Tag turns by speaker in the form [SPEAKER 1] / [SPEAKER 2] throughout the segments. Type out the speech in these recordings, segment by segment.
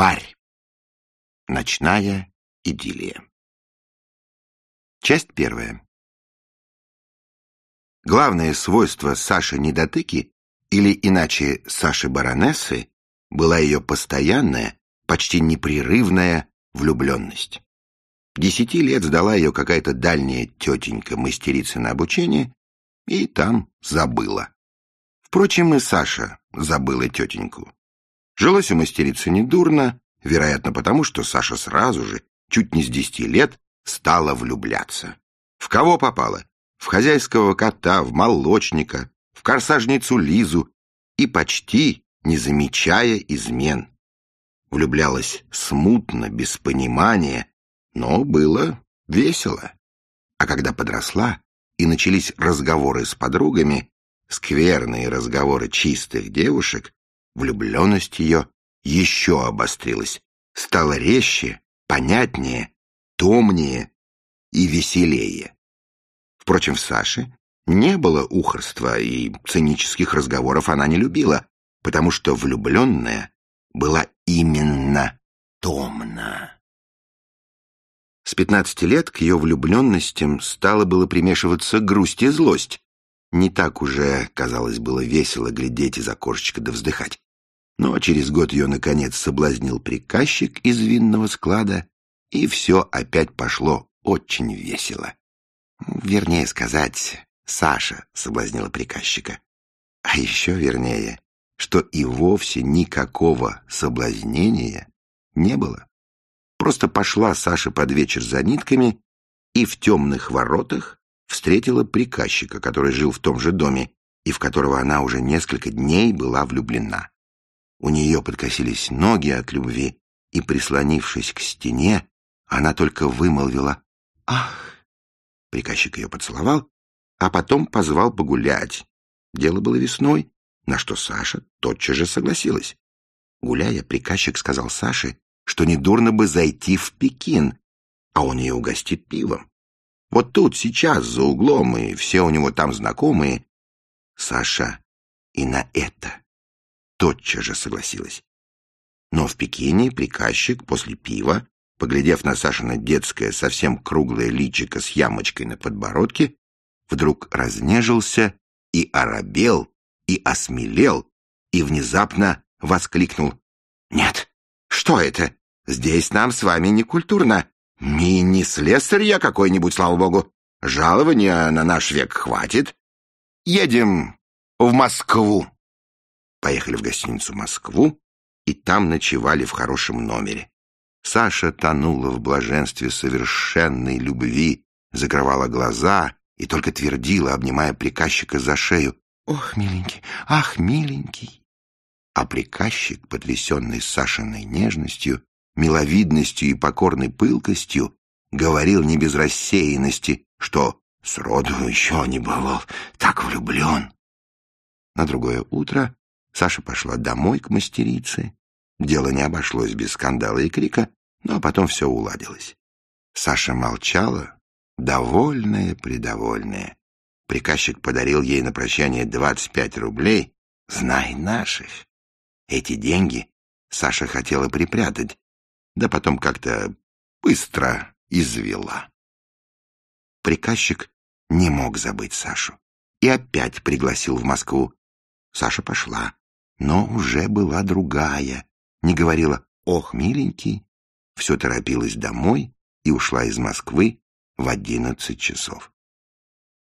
[SPEAKER 1] Тварь. Ночная идиллия. Часть первая. Главное свойство Саши Недотыки, или иначе Саши Баронессы, была ее постоянная, почти непрерывная влюбленность. Десяти лет сдала ее какая-то дальняя тетенька-мастерица на обучение, и там забыла. Впрочем, и Саша забыла тетеньку. Жилось у мастерицы недурно, вероятно потому, что Саша сразу же, чуть не с десяти лет, стала влюбляться. В кого попала? В хозяйского кота, в молочника, в корсажницу Лизу и почти не замечая измен. Влюблялась смутно, без понимания, но было весело. А когда подросла и начались разговоры с подругами, скверные разговоры чистых девушек, влюбленность ее еще обострилась, стала резче, понятнее, томнее и веселее. Впрочем, в Саше не было ухорства, и цинических разговоров она не любила, потому что влюбленная была именно томна. С пятнадцати лет к ее влюбленностям стало было примешиваться грусть и злость. Не так уже, казалось, было весело глядеть из окошечка да вздыхать. Но через год ее, наконец, соблазнил приказчик из винного склада, и все опять пошло очень весело. Вернее сказать, Саша соблазнила приказчика. А еще вернее, что и вовсе никакого соблазнения не было. Просто пошла Саша под вечер за нитками и в темных воротах встретила приказчика, который жил в том же доме и в которого она уже несколько дней была влюблена. У нее подкосились ноги от любви, и, прислонившись к стене, она только вымолвила «Ах!». Приказчик ее поцеловал, а потом позвал погулять. Дело было весной, на что Саша тотчас же согласилась. Гуляя, приказчик сказал Саше, что недурно бы зайти в Пекин, а он ее угостит пивом. Вот тут, сейчас, за углом, и все у него там знакомые. Саша и на это тотчас же согласилась. Но в Пекине приказчик после пива, поглядев на Сашина детское, совсем круглое личико с ямочкой на подбородке, вдруг разнежился и оробел, и осмелел, и внезапно воскликнул. «Нет, что это? Здесь нам с вами не культурно. Ми не слесарь я какой-нибудь, слава богу. Жалования на наш век хватит. Едем в Москву. Поехали в гостиницу «Москву» и там ночевали в хорошем номере. Саша тонула в блаженстве совершенной любви, закрывала глаза и только твердила, обнимая приказчика за шею, «Ох, миленький, ах, миленький!» А приказчик, потрясенный Сашиной нежностью, миловидностью и покорной пылкостью, говорил не без рассеянности, что сроду еще не бывал так влюблен. На другое утро Саша пошла домой к мастерице. Дело не обошлось без скандала и крика, но потом все уладилось. Саша молчала, довольная-предовольная. Приказчик подарил ей на прощание двадцать пять рублей. Знай наших. Эти деньги Саша хотела припрятать, да потом как-то быстро извела. Приказчик не мог забыть Сашу и опять пригласил в Москву. Саша пошла, но уже была другая, не говорила «Ох, миленький», все торопилась домой и ушла из Москвы в одиннадцать часов.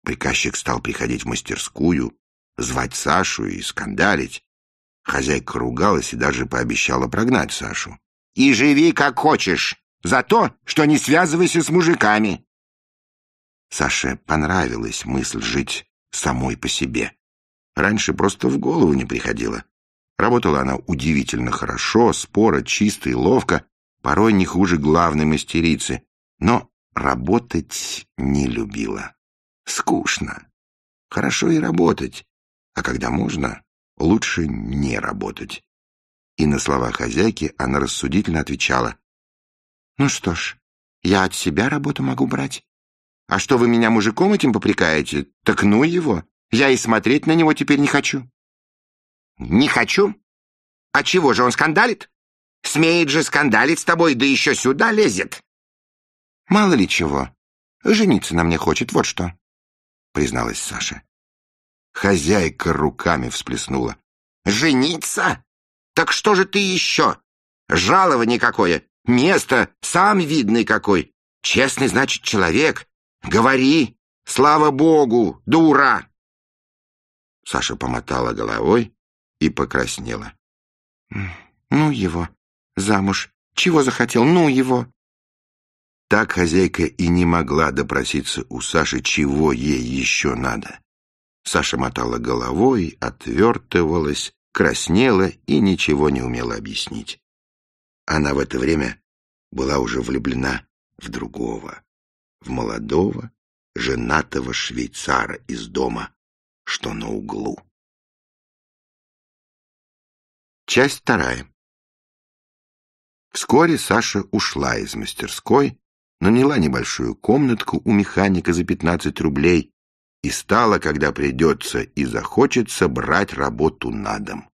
[SPEAKER 1] Приказчик стал приходить в мастерскую, звать Сашу и скандалить. Хозяйка ругалась и даже пообещала прогнать Сашу и живи как хочешь, за то, что не связывайся с мужиками. Саше понравилась мысль жить самой по себе. Раньше просто в голову не приходило. Работала она удивительно хорошо, споро, чисто и ловко, порой не хуже главной мастерицы, но работать не любила. Скучно. Хорошо и работать, а когда можно, лучше не работать и на слова хозяйки она рассудительно отвечала. «Ну что ж, я от себя работу могу брать. А что вы меня мужиком этим попрекаете? Так ну его, я и смотреть на него теперь не хочу». «Не хочу? А чего же он скандалит? Смеет же скандалить с тобой, да еще сюда лезет.
[SPEAKER 2] Мало ли чего. Жениться на мне хочет, вот что, призналась Саша.
[SPEAKER 1] Хозяйка руками всплеснула. Жениться? Так что же ты еще? Жалование какое, место сам видный какой. Честный, значит, человек. Говори, слава богу, дура. Саша помотала головой и покраснела.
[SPEAKER 2] Ну его, замуж. Чего захотел, ну его.
[SPEAKER 1] Так хозяйка и не могла допроситься у Саши, чего ей еще надо. Саша мотала головой, отвертывалась, краснела и ничего не умела объяснить. Она в это время была уже влюблена в другого, в молодого, женатого швейцара из дома, что на углу. Часть вторая. Вскоре Саша ушла из мастерской, наняла небольшую комнатку у механика за 15 рублей и стала, когда придется и захочется, брать работу на дом.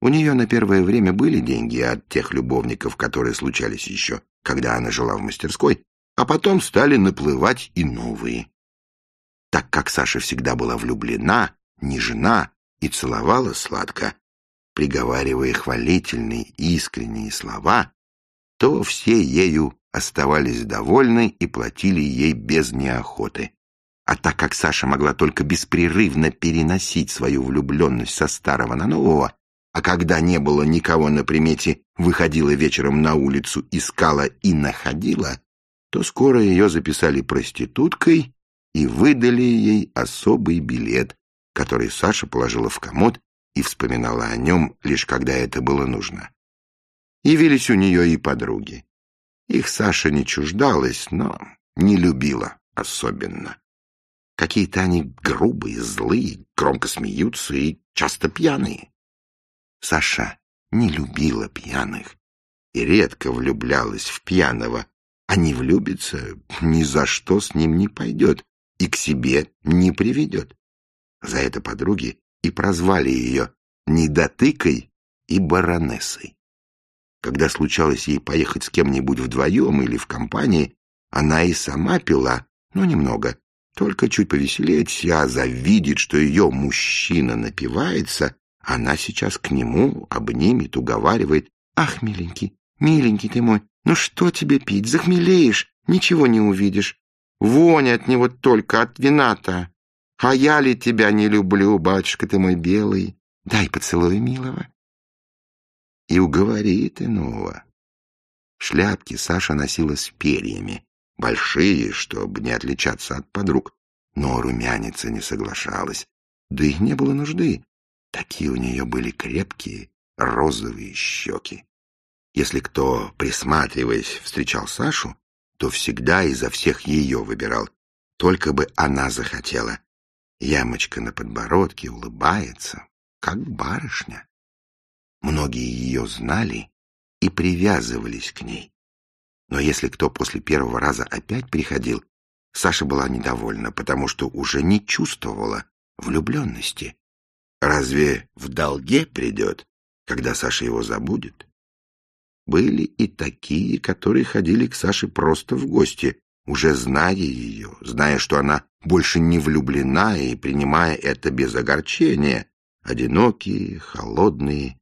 [SPEAKER 1] У нее на первое время были деньги от тех любовников, которые случались еще, когда она жила в мастерской, а потом стали наплывать и новые. Так как Саша всегда была влюблена, нежна и целовала сладко, приговаривая хвалительные искренние слова, то все ею оставались довольны и платили ей без неохоты. А так как Саша могла только беспрерывно переносить свою влюбленность со старого на нового, а когда не было никого на примете, выходила вечером на улицу, искала и находила, то скоро ее записали проституткой и выдали ей особый билет, который Саша положила в комод и вспоминала о нем, лишь когда это было нужно. Явились у нее и подруги. Их Саша не чуждалась, но не любила особенно. Какие-то они грубые, злые, громко смеются и часто пьяные. Саша не любила пьяных и редко влюблялась в пьяного, а не влюбится, ни за что с ним не пойдет и к себе не приведет. За это подруги и прозвали ее недотыкой и баронессой. Когда случалось ей поехать с кем-нибудь вдвоем или в компании, она и сама пила, но немного, только чуть повеселеть, а завидит, что ее мужчина напивается, она сейчас к нему обнимет, уговаривает. «Ах, миленький, миленький ты мой, ну что тебе пить, захмелеешь, ничего не увидишь. Вонь от него только, от вина-то. А я ли тебя не люблю, батюшка ты мой белый? Дай поцелуй, милого». И уговорит иного. Шляпки Саша носила с перьями, большие, чтобы не отличаться от подруг. Но румяница не соглашалась, да и не было нужды. Такие у нее были крепкие розовые щеки. Если кто, присматриваясь, встречал Сашу, то всегда изо всех ее выбирал, только бы она захотела. Ямочка на подбородке улыбается, как барышня. Многие ее знали и привязывались к ней. Но если кто после первого раза опять приходил, Саша была недовольна, потому что уже не чувствовала влюбленности. Разве в долге придет, когда Саша его забудет? Были и такие, которые ходили к Саше просто в гости, уже зная ее, зная, что она больше не влюблена и принимая это без огорчения, одинокие, холодные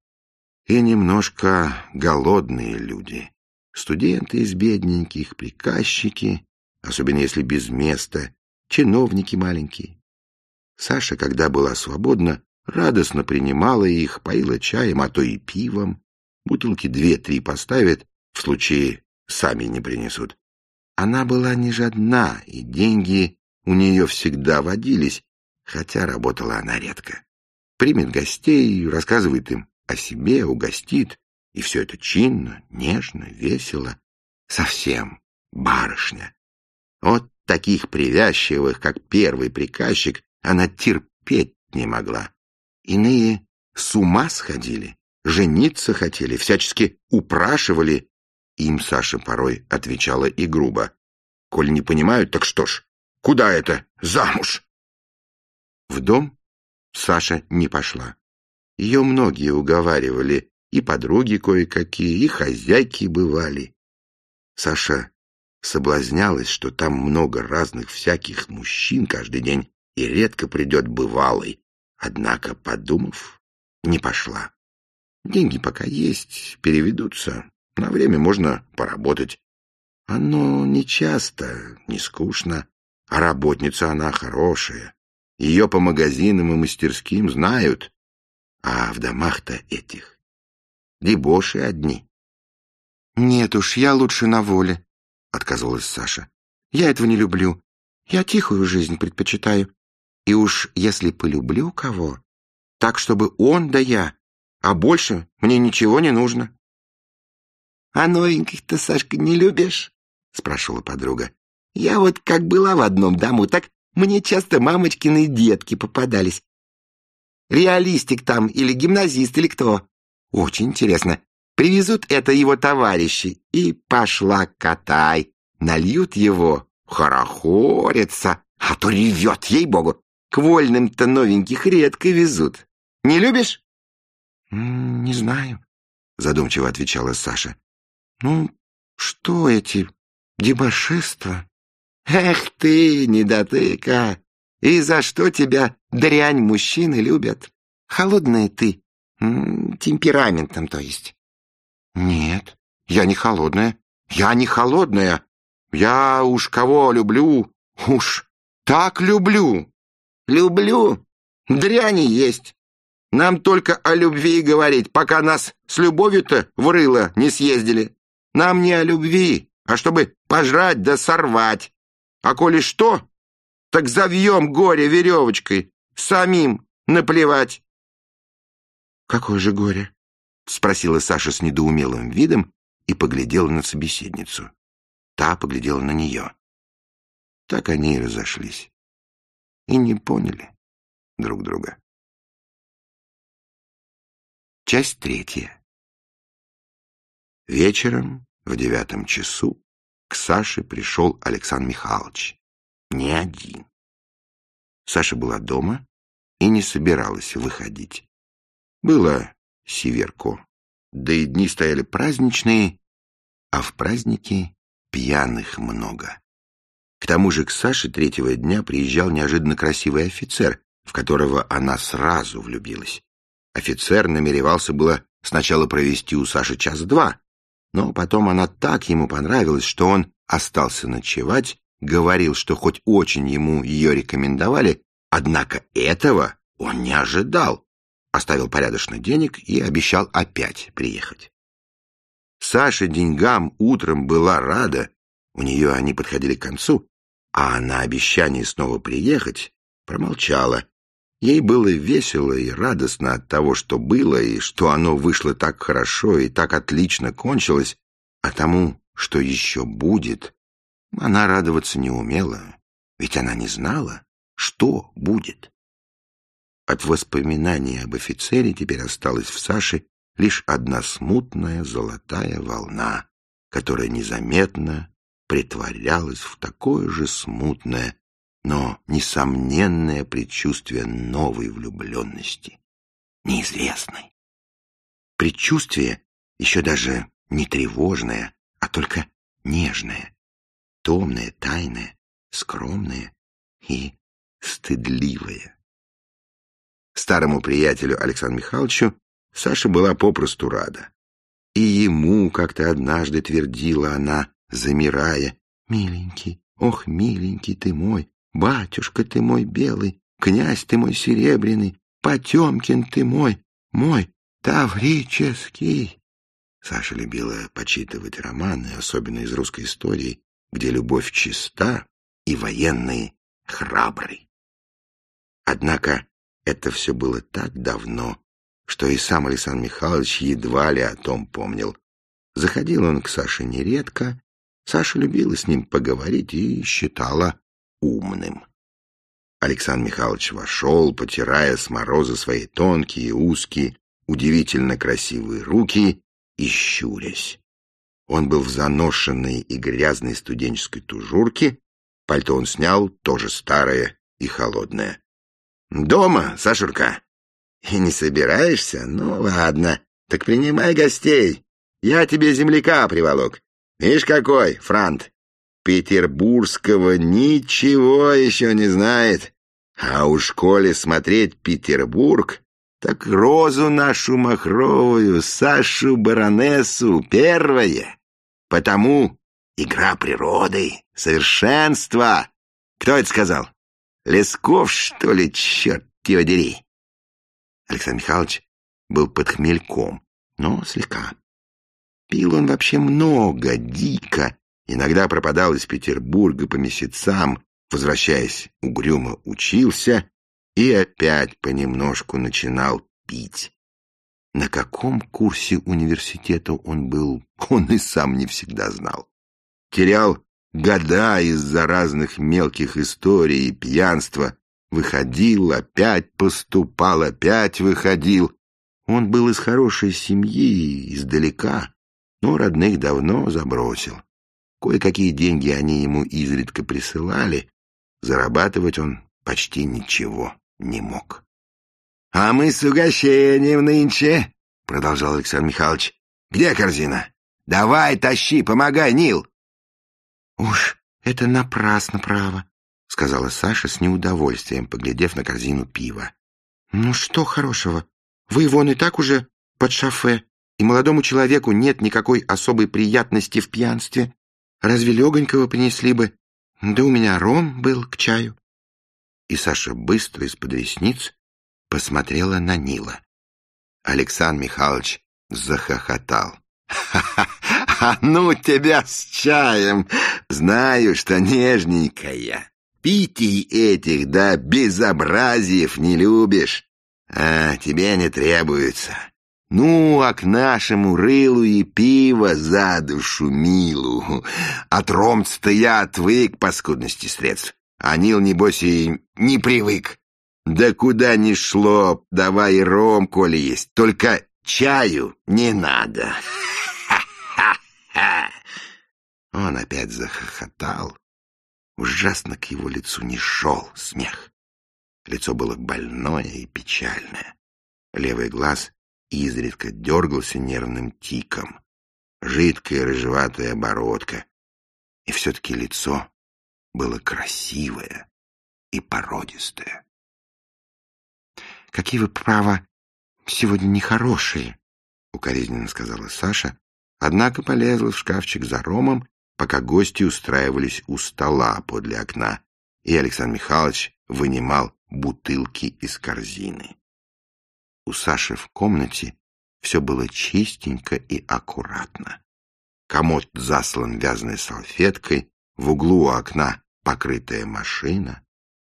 [SPEAKER 1] и немножко голодные люди. Студенты из бедненьких, приказчики, особенно если без места, чиновники маленькие. Саша, когда была свободна, радостно принимала их, поила чаем, а то и пивом. Бутылки две-три поставят, в случае сами не принесут. Она была не жадна, и деньги у нее всегда водились, хотя работала она редко. Примет гостей, рассказывает им о себе, угостит, и все это чинно, нежно, весело. Совсем барышня. Вот таких привязчивых, как первый приказчик, она терпеть не могла. Иные с ума сходили, жениться хотели, всячески упрашивали. Им Саша порой отвечала и грубо. «Коль не понимают, так что ж, куда это? Замуж!» В дом Саша не пошла. Ее многие уговаривали, и подруги кое-какие, и хозяйки бывали. Саша соблазнялась, что там много разных всяких мужчин каждый день, и редко придет бывалый. Однако, подумав, не пошла. Деньги пока есть, переведутся. На время можно поработать. Оно не часто, не скучно, а работница она хорошая. Ее по магазинам и мастерским знают, а в домах-то этих дебоши одни. «Нет уж, я лучше на воле», — отказалась Саша. «Я этого не люблю. Я тихую жизнь предпочитаю. И уж если полюблю кого, так, чтобы он да я, а больше мне ничего не нужно». «А новеньких-то, Сашка, не любишь?» — спрашивала подруга. «Я вот как была в одном дому, так мне часто мамочкины детки попадались. Реалистик там или гимназист или кто. Очень интересно. Привезут это его товарищи, и пошла катай. Нальют его, хорохорится, а то ревет, ей-богу. К вольным-то новеньких редко везут. Не любишь? «Не знаю», — задумчиво отвечала Саша. «Ну, что эти дебоширства?» «Эх ты, недотыка! И за что тебя дрянь мужчины любят? Холодная ты, темпераментом, то есть». «Нет, я не холодная. Я не холодная. Я уж кого люблю, уж так люблю. Люблю? Дряни есть. Нам только о любви говорить, пока нас с любовью-то в рыло не съездили. Нам не о любви, а чтобы пожрать да сорвать. А коли что, так завьем горе веревочкой, самим наплевать. «Какое же горе?» — спросила Саша с недоумелым видом и поглядела на собеседницу. Та поглядела на нее. Так они и разошлись. И не поняли друг друга. Часть третья. Вечером в девятом часу к Саше пришел Александр Михайлович. Не один. Саша была дома и не собиралась выходить. Было северко, да и дни стояли праздничные, а в праздники пьяных много. К тому же к Саше третьего дня приезжал неожиданно красивый офицер, в которого она сразу влюбилась. Офицер намеревался было сначала провести у Саши час-два, но потом она так ему понравилась, что он остался ночевать, говорил, что хоть очень ему ее рекомендовали, однако этого он не ожидал, оставил порядочно денег и обещал опять приехать. Саша деньгам утром была рада, у нее они подходили к концу, а на обещание снова приехать промолчала Ей было весело и радостно от того, что было, и что оно вышло так хорошо и так отлично кончилось, а тому, что еще будет, она радоваться не умела, ведь она не знала, что будет. От воспоминаний об офицере теперь осталась в Саше лишь одна смутная золотая волна, которая незаметно притворялась в такое же смутное но несомненное предчувствие новой влюбленности, неизвестной. Предчувствие еще даже не тревожное, а только нежное, томное, тайное, скромное и стыдливое. Старому приятелю Александру Михайловичу Саша была попросту рада. И ему как-то однажды твердила она, замирая, «Миленький, ох, миленький ты мой, Батюшка ты мой белый, князь ты мой серебряный, Потемкин ты мой, мой таврический. Саша любила почитывать романы, особенно из русской истории, где любовь чиста и военные храбры. Однако это все было так давно, что и сам Александр Михайлович едва ли о том помнил. Заходил он к Саше нередко, Саша любила с ним поговорить и считала умным. Александр Михайлович вошел, потирая с мороза свои тонкие, узкие, удивительно красивые руки и щурясь. Он был в заношенной и грязной студенческой тужурке, пальто он снял, тоже старое и холодное. «Дома, Сашурка?» «И не собираешься? Ну, ладно, Так принимай гостей. Я тебе земляка приволок. Видишь, какой, Франт? Петербургского ничего еще не знает. А у школе смотреть Петербург, так розу нашу махровую, Сашу баронессу, первое. Потому игра природы, совершенство. Кто это сказал? Лесков, что ли, черт его дери? Александр Михайлович был под хмельком, но слегка. Пил он вообще много, дико, иногда пропадал из Петербурга по месяцам, возвращаясь, угрюмо учился и опять понемножку начинал пить. На каком курсе университета он был, он и сам не всегда знал. Терял года из-за разных мелких историй и пьянства, выходил, опять поступал, опять выходил. Он был из хорошей семьи, издалека, но родных давно забросил. Кое-какие деньги они ему изредка присылали, зарабатывать он почти ничего не мог. — А мы с угощением нынче, — продолжал Александр Михайлович. — Где корзина? Давай, тащи, помогай, Нил. — Уж это напрасно, право, — сказала Саша с неудовольствием, поглядев на корзину пива. — Ну что хорошего? Вы вон и так уже под шофе, и молодому человеку нет никакой особой приятности в пьянстве. Разве легонького принесли бы? Да у меня ром был к чаю. И Саша быстро из-под ресниц посмотрела на Нила. Александр Михайлович захохотал. «Ха-ха! А ну тебя с чаем! Знаю, что нежненькая. Питий этих, да безобразиев не любишь. А тебе не требуется. Ну, а к нашему рылу и пиво за душу милу. От ромца-то я отвык по скудности средств. А Нил, небось, и не привык. Да куда ни шло, давай ром, коли есть. Только чаю не надо. Он опять захохотал. Ужасно к его лицу не шел смех. Лицо было больное и печальное. Левый глаз изредка дергался нервным тиком. Жидкая рыжеватая оборотка. И все-таки лицо было красивое и породистое. «Какие вы, право, сегодня нехорошие», — укоризненно сказала Саша, однако полезла в шкафчик за ромом, пока гости устраивались у стола подле окна, и Александр Михайлович вынимал бутылки из корзины. У Саши в комнате все было чистенько и аккуратно. Комод заслан вязаной салфеткой, в углу у окна покрытая машина,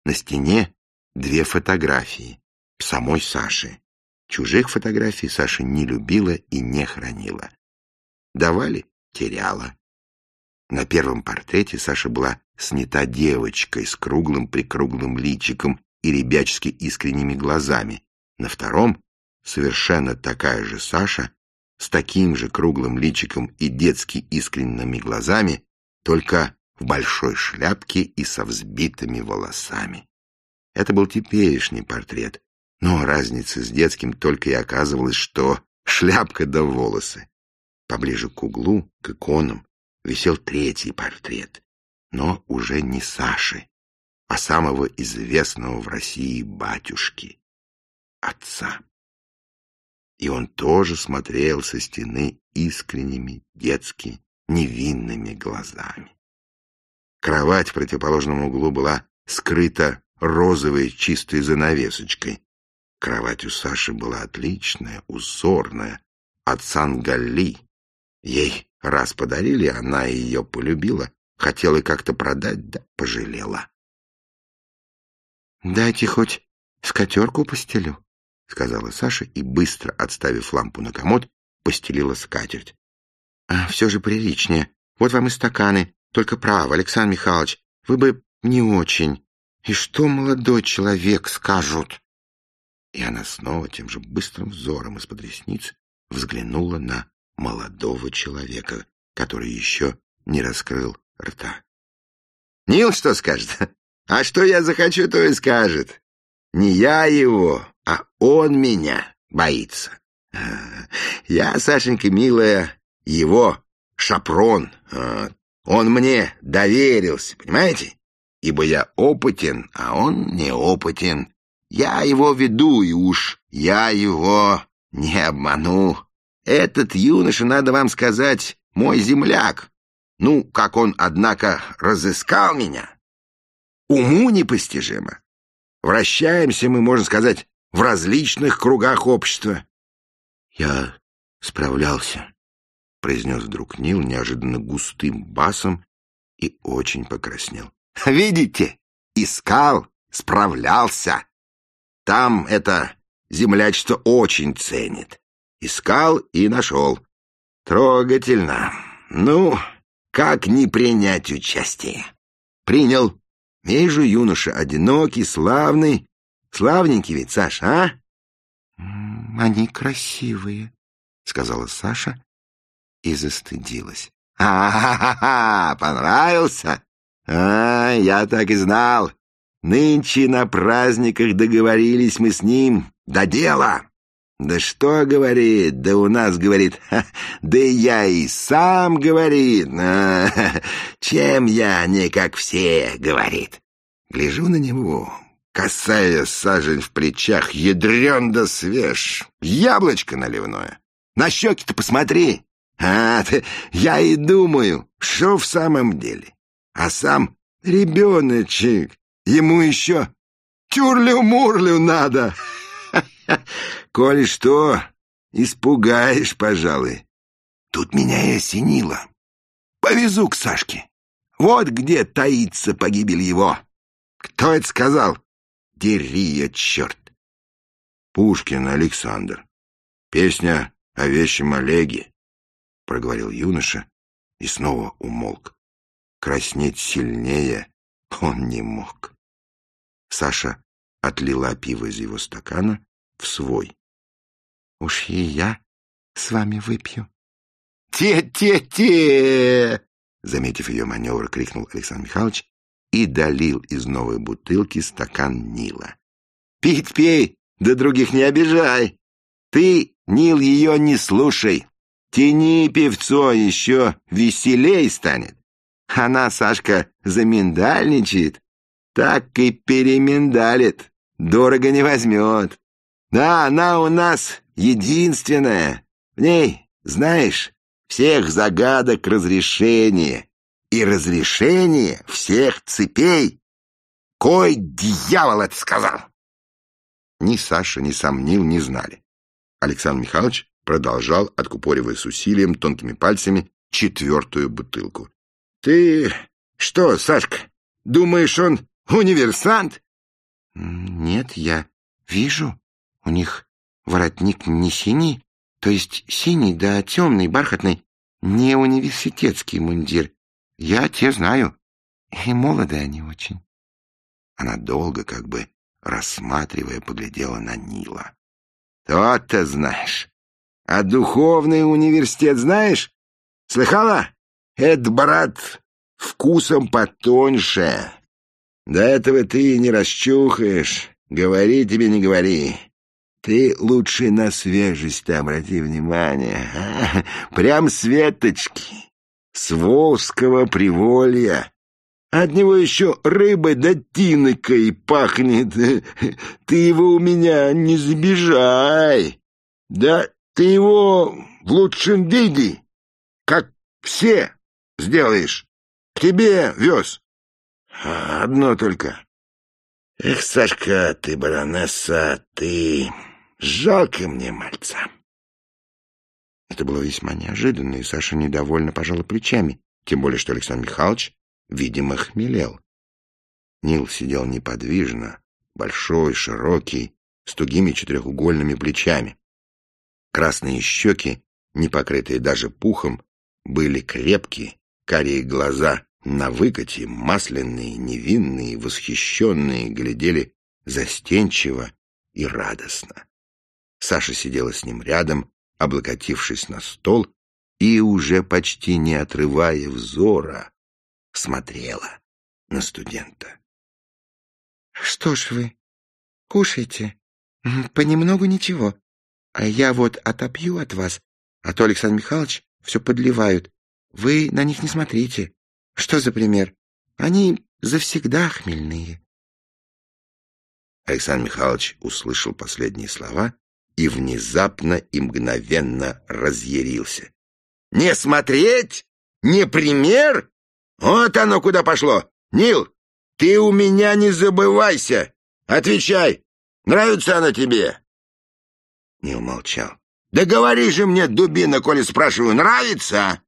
[SPEAKER 1] на стене две фотографии самой Саши. Чужих фотографий Саша не любила и не хранила. Давали — теряла. На первом портрете Саша была снята девочкой с круглым-прикруглым личиком и ребячески искренними глазами, на втором совершенно такая же Саша с таким же круглым личиком и детски искренними глазами, только в большой шляпке и со взбитыми волосами. Это был теперешний портрет, но разница с детским только и оказывалась, что шляпка да волосы. Поближе к углу, к иконам, висел третий портрет, но уже не Саши, а самого известного в России батюшки, отца. И он тоже смотрел со стены искренними, детски, невинными глазами. Кровать в противоположном углу была скрыта розовой чистой занавесочкой. Кровать у Саши была отличная, узорная, от Сангалли. Ей раз подарили, она ее полюбила, хотела как-то продать, да пожалела. «Дайте хоть скатерку постелю», — сказала Саша и, быстро отставив лампу на комод, постелила скатерть. «А все же приличнее. Вот вам и стаканы. Только право, Александр Михайлович, вы бы не очень. И что молодой человек скажут?» И она снова тем же быстрым взором из-под ресниц взглянула на молодого человека, который еще не раскрыл рта. «Нил что скажет? А что я захочу, то и скажет. Не я его, а он меня боится. Я, Сашенька, милая, его шапрон. Он мне доверился, понимаете? Ибо я опытен, а он неопытен. Я его веду, и уж я его не обману. Этот юноша, надо вам сказать, мой земляк. Ну, как он, однако, разыскал меня. Уму непостижимо. Вращаемся мы, можно сказать, в различных кругах общества. Я справлялся, произнес вдруг Нил неожиданно густым басом и очень покраснел. Видите, искал, справлялся. Там это землячество очень ценит. Искал и нашел. Трогательно. Ну, как не принять участие? Принял. Вижу, юноша одинокий, славный. Славненький ведь, Саша, а?
[SPEAKER 2] Они красивые, сказала Саша и застыдилась.
[SPEAKER 1] А-ха-ха! Понравился? А, я так и знал. Нынче на праздниках договорились мы с ним. До дела. Да что говорит, да у нас говорит, ха, да я и сам говорит, а, чем я не как все, говорит. Гляжу на него, касая сажень в плечах, ядрен да свеж, яблочко наливное. На щеки-то посмотри. А, ты, я и думаю, что в самом деле. А сам ребеночек, ему еще тюрлю-мурлю надо. Коли что, испугаешь, пожалуй. Тут меня и осенило. Повезу к Сашке. Вот где таится погибель его. Кто это сказал? Дери ее, черт. Пушкин Александр. Песня о вещем Олеге, — проговорил юноша и снова умолк. Краснеть сильнее он не мог. Саша отлила пиво из его стакана в свой.
[SPEAKER 2] — Уж и я с вами выпью.
[SPEAKER 1] «Те-те-те!» Заметив ее маневр, крикнул Александр Михайлович и долил из новой бутылки стакан Нила. «Пить пей, да других не обижай! Ты, Нил, ее не слушай! Тяни певцо, еще веселей станет! Она, Сашка, заминдальничает, так и переминдалит, дорого не возьмет. Да, она у нас единственная. В ней, знаешь, всех загадок разрешение и разрешение всех цепей. Кой дьявол это сказал? Ни Саша, ни сам Нил не знали. Александр Михайлович продолжал, откупоривая с усилием тонкими пальцами четвертую бутылку. — Ты что, Сашка, думаешь, он универсант?
[SPEAKER 2] — Нет, я вижу. У них воротник не синий, то есть синий, да темный, бархатный, не университетский мундир. Я те знаю. И молоды они очень.
[SPEAKER 1] Она долго, как бы рассматривая, поглядела на Нила. То-то знаешь. А духовный университет знаешь? Слыхала? Это, брат, вкусом потоньше. До этого ты не расчухаешь. Говори тебе, не говори. Ты лучше на свежесть обрати внимание. А? Прям светочки. С Волжского приволья. От него еще рыбой да тинокой пахнет. Ты его у меня не забежай. Да ты его в лучшем виде, как все, сделаешь. К тебе вез. Одно только. Эх, Сашка, ты баронесса, ты... Жалко мне мальца.
[SPEAKER 2] Это было весьма неожиданно, и Саша недовольно пожала плечами, тем более что Александр Михайлович, видимо, хмелел. Нил сидел неподвижно, большой, широкий, с тугими четырехугольными плечами. Красные щеки, не покрытые даже пухом, были крепкие, карие глаза на выкате, масляные, невинные, восхищенные, глядели застенчиво и радостно. Саша сидела с ним рядом, облокотившись на стол, и уже почти не отрывая взора, смотрела на студента. — Что ж вы, кушайте. Понемногу ничего. А я вот отопью от вас, а то Александр Михайлович все подливают. Вы на них не смотрите. Что за пример? Они завсегда хмельные.
[SPEAKER 1] Александр Михайлович услышал последние слова и внезапно и мгновенно разъярился. «Не смотреть? Не пример? Вот оно куда пошло! Нил, ты у меня не забывайся! Отвечай, нравится она тебе?» Нил молчал. «Да говори же мне, дубина, коли спрашиваю, нравится?»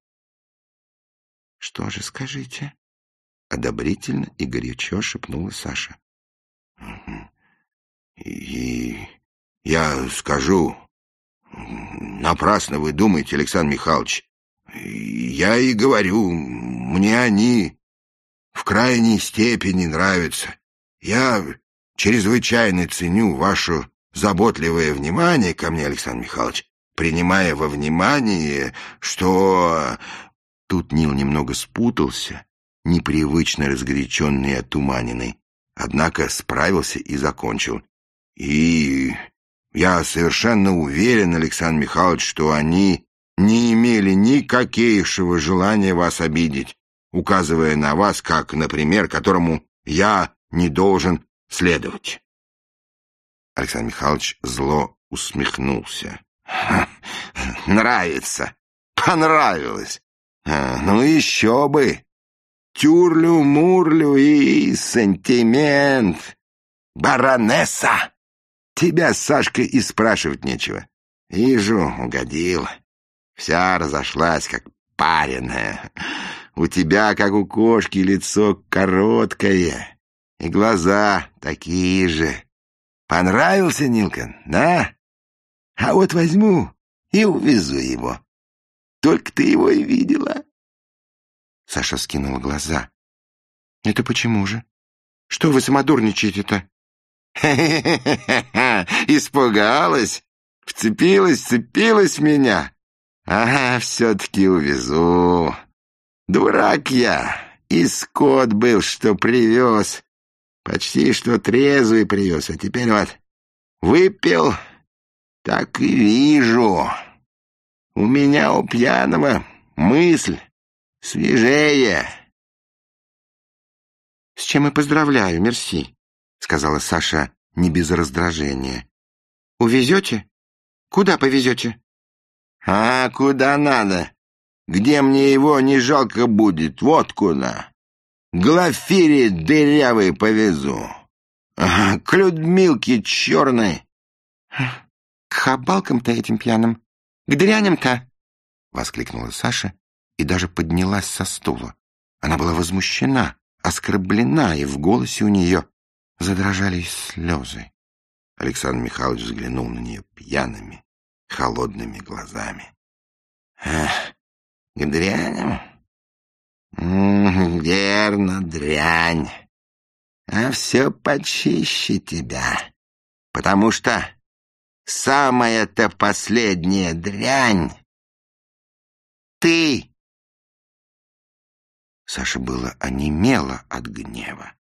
[SPEAKER 2] «Что же скажите?» — одобрительно и горячо шепнула Саша.
[SPEAKER 1] «И я скажу, напрасно вы думаете, Александр Михайлович. Я и говорю, мне они в крайней степени нравятся. Я чрезвычайно ценю вашу заботливое внимание ко мне, Александр Михайлович, принимая во внимание, что...»
[SPEAKER 2] Тут Нил немного спутался, непривычно разгоряченный и отуманенный, однако справился и закончил.
[SPEAKER 1] «И я совершенно уверен, Александр Михайлович, что они не имели никакейшего желания вас обидеть, указывая на вас как, например, которому я не должен следовать. Александр Михайлович зло усмехнулся. «Нравится! Понравилось! А, ну еще бы! Тюрлю-мурлю и сантимент! Баронесса! Тебя, Сашка, и спрашивать нечего. Вижу, угодил. Вся разошлась, как пареная. У тебя, как у кошки, лицо короткое, и глаза такие же. Понравился Нилкин, да? А вот возьму и увезу его. Только ты его и видела.
[SPEAKER 2] Саша скинула глаза. Это почему же? Что вы самодурничаете-то?
[SPEAKER 1] Испугалась, вцепилась, вцепилась меня. Ага, все-таки увезу. Дурак я, и скот был, что привез. Почти что трезвый привез, а теперь вот выпил, так и вижу. У меня у пьяного мысль свежее.
[SPEAKER 2] — С чем и поздравляю, мерси, — сказала Саша не без раздражения. — Увезете? Куда повезете?
[SPEAKER 1] — А куда надо? Где мне его не жалко будет, вот куда. Глафире дырявой повезу. Ага, к Людмилке черной.
[SPEAKER 2] — К хабалкам-то этим пьяным, к дряням-то! — воскликнула Саша и даже поднялась со стула. Она была возмущена, оскорблена, и в голосе у нее задрожали слезы.
[SPEAKER 1] Александр Михайлович взглянул на нее пьяными, холодными глазами. — Эх, к дряням? верно, дрянь. А все почище тебя, потому что самая-то последняя дрянь — ты.
[SPEAKER 2] Саша было онемела от гнева.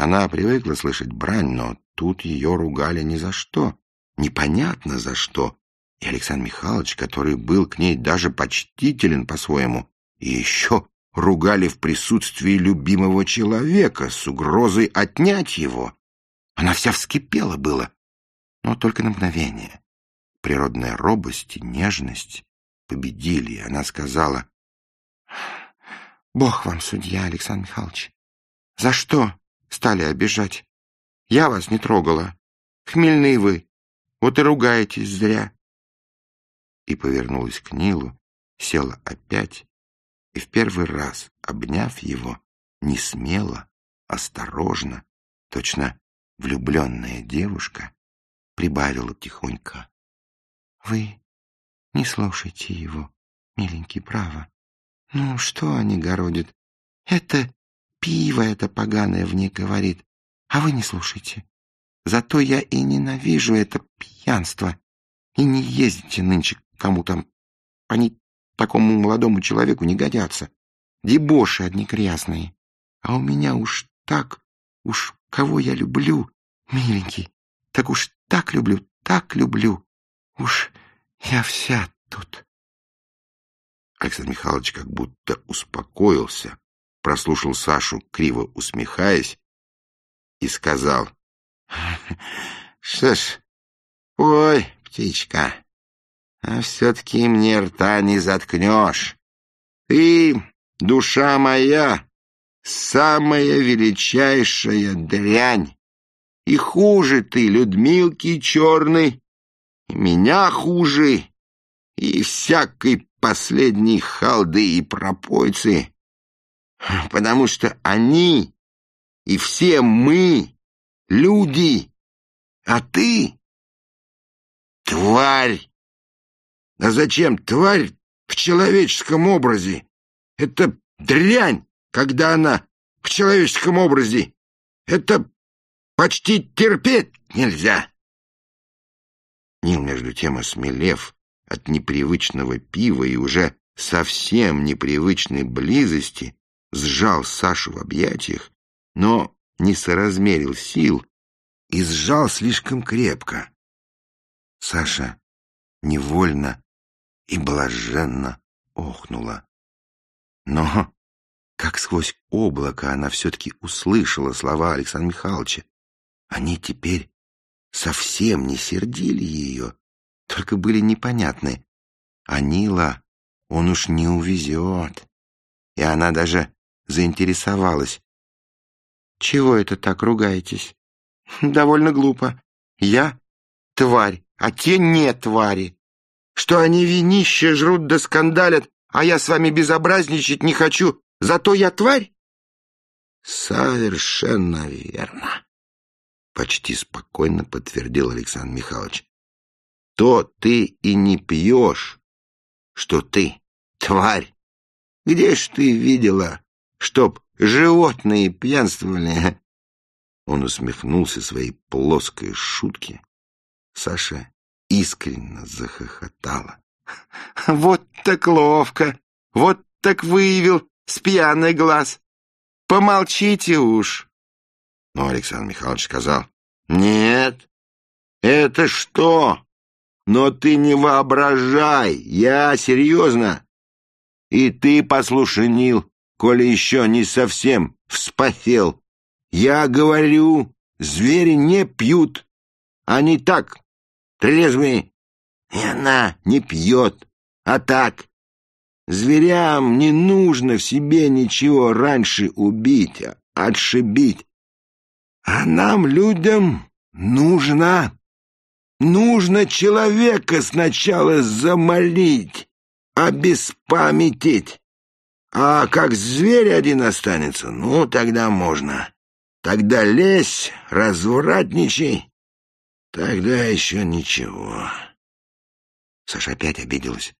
[SPEAKER 2] Она привыкла слышать брань, но тут ее ругали ни за что, непонятно за что. И Александр Михайлович, который был к ней даже почтителен по-своему, и еще ругали в присутствии любимого человека с угрозой отнять его. Она вся вскипела было, но только на мгновение. Природная робость и нежность победили, и она сказала, «Бог вам, судья, Александр Михайлович, за что стали обижать? Я вас не трогала. Хмельные вы, вот и ругаетесь зря». И повернулась к Нилу, села опять и в первый раз, обняв его, не смело, осторожно, точно влюбленная девушка, прибавила тихонько. — Вы не слушайте его, миленький, право. Ну, что они городят? Это пиво это поганое в ней говорит, а вы не слушайте. Зато я и ненавижу это пьянство. И не ездите нынче кому там. Они такому молодому человеку не годятся. Дебоши одни грязные. А у меня уж так, уж кого я люблю, миленький, так уж так люблю, так люблю. Уж я вся тут. Александр Михайлович как будто успокоился, прослушал Сашу, криво усмехаясь, и сказал, «Что ж, ой, птичка, а все-таки мне рта не заткнешь. Ты, душа моя, самая величайшая дрянь. И хуже ты, Людмилки черный, и меня хуже, и всякой последней халды и пропойцы, потому что они и все мы люди, а ты — тварь. А зачем тварь в человеческом образе? Это дрянь, когда она в человеческом образе. Это почти терпеть нельзя. Нил, между тем, осмелев от непривычного пива и уже совсем непривычной близости, сжал Сашу в объятиях, но не соразмерил сил и сжал слишком крепко. Саша невольно и блаженно охнула. Но, как сквозь облако, она все-таки услышала слова Александра Михайловича. Они теперь совсем не сердили ее, только были непонятны. А Нила он уж не увезет. И она даже заинтересовалась. «Чего это так ругаетесь?» «Довольно глупо. Я — тварь, а те не твари. Что они винище жрут да скандалят, а я с вами безобразничать не хочу, зато я тварь?» «Совершенно верно», — почти спокойно подтвердил Александр Михайлович. «То ты и не пьешь, что ты тварь. Где ж ты видела, чтоб животные пьянствовали?» Он усмехнулся своей плоской шутке. Саша искренне захохотала. «Вот так ловко! Вот так выявил с пьяный глаз! Помолчите уж!» Но Александр Михайлович сказал, «Нет, это что? Но ты не воображай, я серьезно. И ты послушай, Нил, коли еще не совсем вспотел. Я говорю, звери не пьют, они так, трезвые. И она не пьет, а так. Зверям не нужно в себе ничего раньше убить, а отшибить. А нам, людям, нужно... Нужно человека сначала замолить, обеспамятить. А как зверь один останется, ну, тогда можно. Тогда лезь, развратничай. Тогда еще ничего. Саша опять обиделась.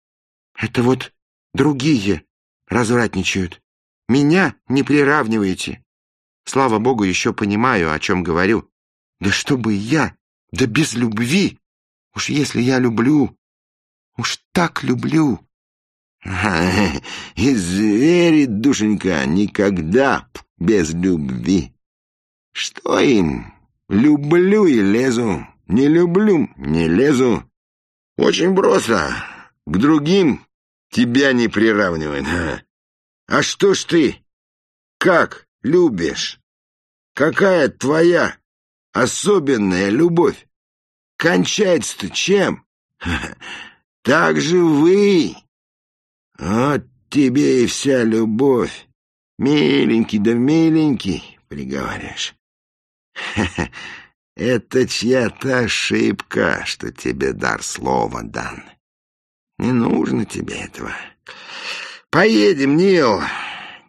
[SPEAKER 2] Это вот другие развратничают. Меня не приравниваете. Слава богу, еще понимаю, о чем говорю. Да чтобы я, да без любви. Уж если я люблю, уж так люблю. И звери, душенька, никогда без любви. Что им? Люблю и лезу, не люблю, не лезу. Очень просто. К другим тебя не приравнивает. А что ж ты? Как любишь? Какая твоя особенная любовь? Кончается-то чем? Так же вы. Вот тебе и вся любовь. Миленький да миленький, приговариваешь. Это чья-то ошибка, что тебе дар слова дан. Не нужно тебе этого. Поедем, Нил.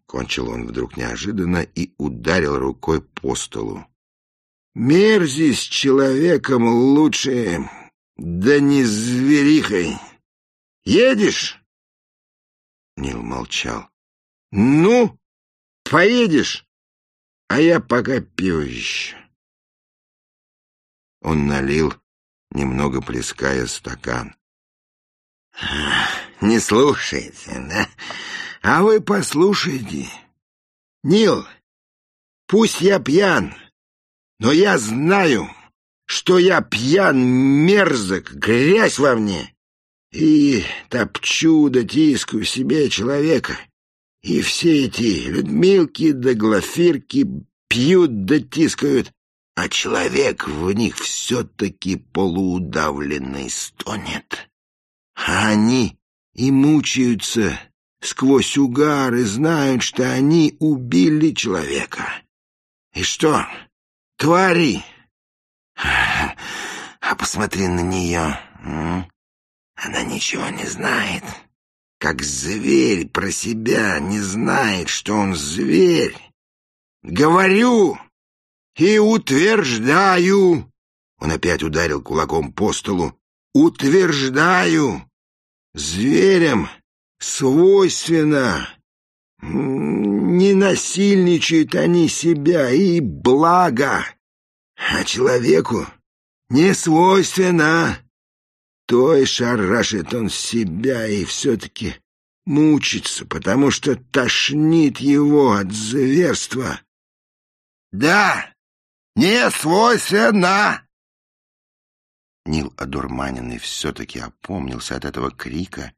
[SPEAKER 2] Кончил он вдруг неожиданно и ударил рукой по столу. Мерзи человеком лучше, да не зверихой. Едешь? Нил молчал. Ну, поедешь, а я пока пью еще. Он налил, немного плеская стакан. «Не слушайте, да? А вы послушайте. Нил, пусть я пьян, но я знаю, что я пьян, мерзок, грязь во мне, и топчу да тискаю себе человека. И все эти Людмилки да Глафирки пьют да тискают, а человек в них все-таки полуудавленный стонет. А они и мучаются сквозь угар и знают, что они убили человека. И что, твари? А посмотри на нее. Она ничего не знает. Как зверь про себя не знает, что он зверь. Говорю и утверждаю. Он опять ударил кулаком по столу. Утверждаю. Зверям свойственно. Не насильничают они себя, и благо. А человеку не свойственно. И шарашит он себя и все-таки мучится, потому что тошнит его от зверства. Да, не свойственно. Нил одурманенный все-таки опомнился от этого крика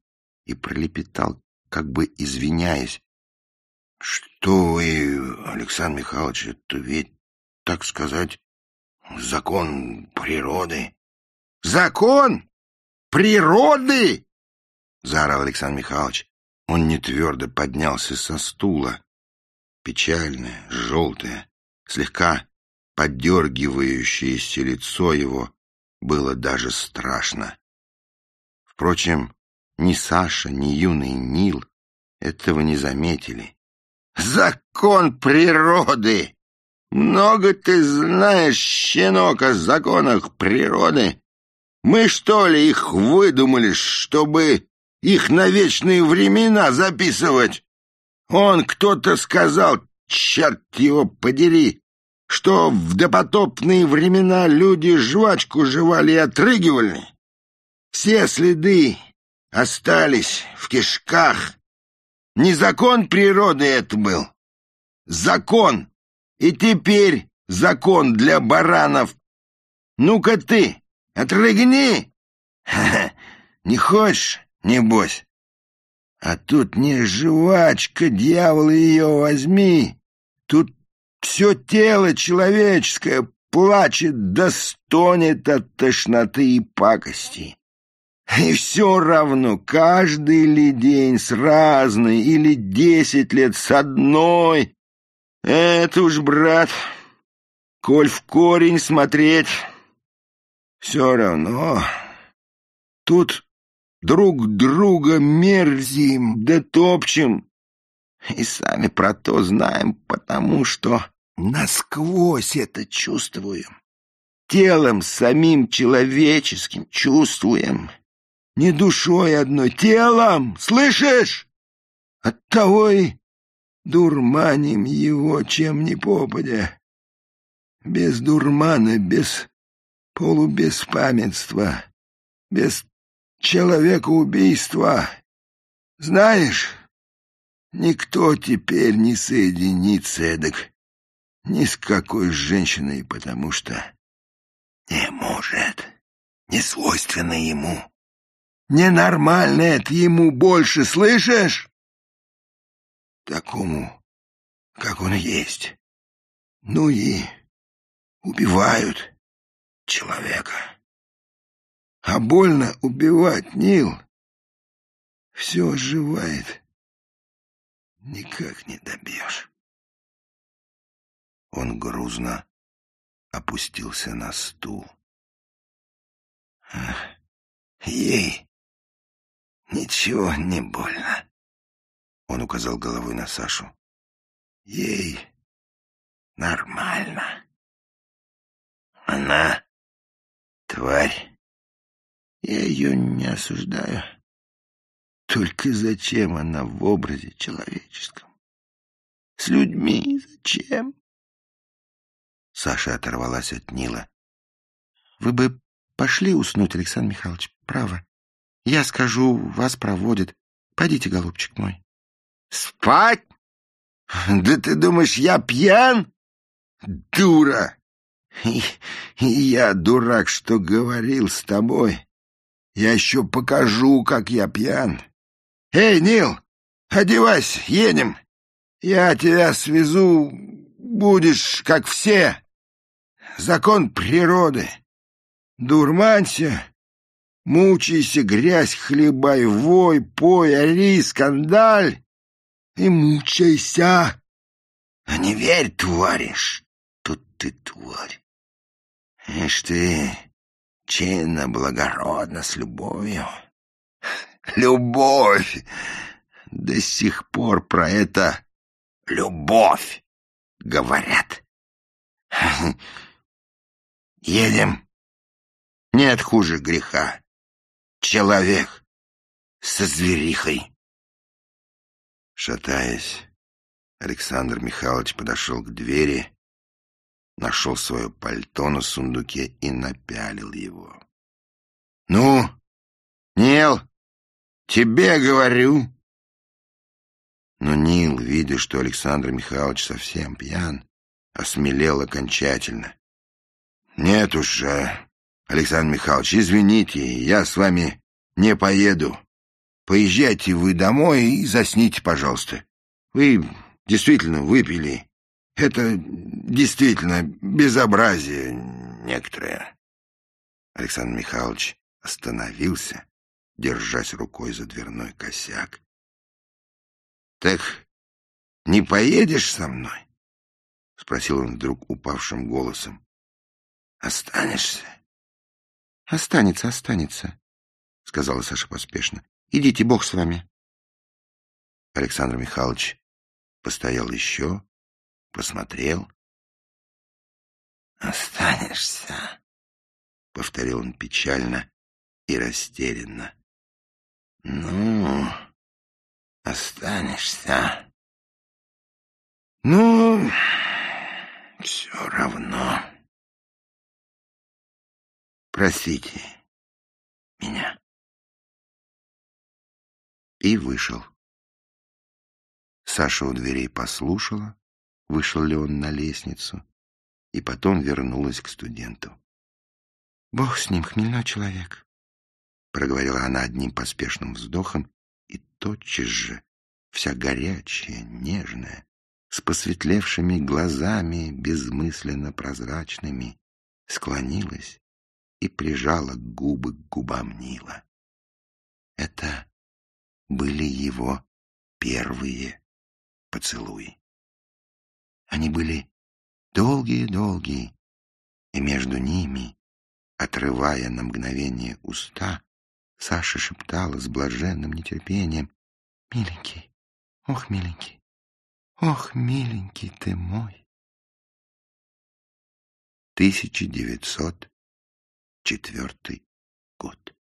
[SPEAKER 2] и пролепетал, как бы извиняясь. — Что вы, Александр Михайлович, это ведь, так сказать, закон природы. — Закон природы? — заорал Александр Михайлович. Он не твердо поднялся со стула. Печальное, желтое, слегка подергивающееся лицо его было даже страшно. Впрочем, ни Саша, ни юный Нил этого не заметили. «Закон природы! Много ты знаешь, щенок, о законах природы! Мы, что ли, их выдумали, чтобы их на вечные времена записывать? Он кто-то сказал, черт его подери, что в допотопные времена люди жвачку жевали и отрыгивали. Все следы остались в кишках. Не закон природы это был. Закон. И теперь закон для баранов. Ну-ка ты, отрыгни. Не хочешь, небось? А тут не жвачка, дьявол, ее возьми. Тут все тело человеческое плачет да стонет от тошноты и пакости. И все равно, каждый ли день с разной или десять лет с одной. Это уж, брат, коль в корень смотреть, все равно. Тут друг друга мерзим да топчем, и сами про то знаем, потому что насквозь это чувствуем. Телом самим человеческим чувствуем не душой одной, телом, слышишь? Оттого и дурманим его, чем ни попадя. Без дурмана, без полубеспамятства, без человекоубийства. Знаешь, никто теперь не соединится эдак ни с какой женщиной, потому что не может, не свойственно ему. Ненормально это ему больше, слышишь? Такому, как он есть. Ну и убивают человека. А больно убивать, Нил. Все оживает. Никак не добьешь. Он грузно опустился на стул. Ей Ничего не больно. Он указал головой на Сашу. Ей нормально. Она тварь. Я ее не осуждаю. Только зачем она в образе человеческом? С людьми зачем? Саша оторвалась от Нила. Вы бы пошли уснуть, Александр Михайлович, право. Я скажу, вас проводят. Пойдите, голубчик мой. Спать? Да ты думаешь, я пьян? Дура!
[SPEAKER 1] И, я, дурак, что говорил с тобой. Я еще покажу, как я пьян. Эй, Нил, одевайся, едем. Я тебя свезу, будешь, как все. Закон природы. Дурманься, мучайся, грязь хлебай, вой, пой, ори, скандаль. И мучайся. А не верь, тваришь, тут ты тварь. Ишь ты, чинно, благородно, с любовью. Любовь! До сих пор про это любовь говорят. Едем. Нет хуже греха. Человек со зверихой. Шатаясь, Александр Михайлович подошел к двери нашел свое пальто на сундуке и напялил его. — Ну, Нил, тебе говорю. Но Нил, видя, что Александр Михайлович совсем пьян, осмелел окончательно. — Нет уж, Александр Михайлович, извините, я с вами не поеду. Поезжайте вы домой и засните, пожалуйста. Вы действительно выпили это действительно безобразие некоторое. Александр Михайлович остановился, держась рукой за дверной косяк. — Так не поедешь со мной? — спросил он вдруг упавшим голосом. — Останешься? — Останется, останется, — сказала Саша поспешно. — Идите, Бог с вами. Александр Михайлович постоял еще, посмотрел. «Останешься», — повторил он печально и растерянно. «Ну, останешься. Ну, все равно. Простите меня». И вышел. Саша у дверей послушала, вышел ли он на лестницу, и потом вернулась к студенту. — Бог с ним, хмельной человек, — проговорила она одним поспешным вздохом, и тотчас же, вся горячая, нежная, с посветлевшими глазами, безмысленно прозрачными, склонилась и прижала губы к губам Нила. Это были его первые поцелуи. Они были долгие-долгие, и между ними, отрывая на мгновение уста, Саша шептала с блаженным нетерпением «Миленький, ох, миленький, ох, миленький ты мой!» 1904 год.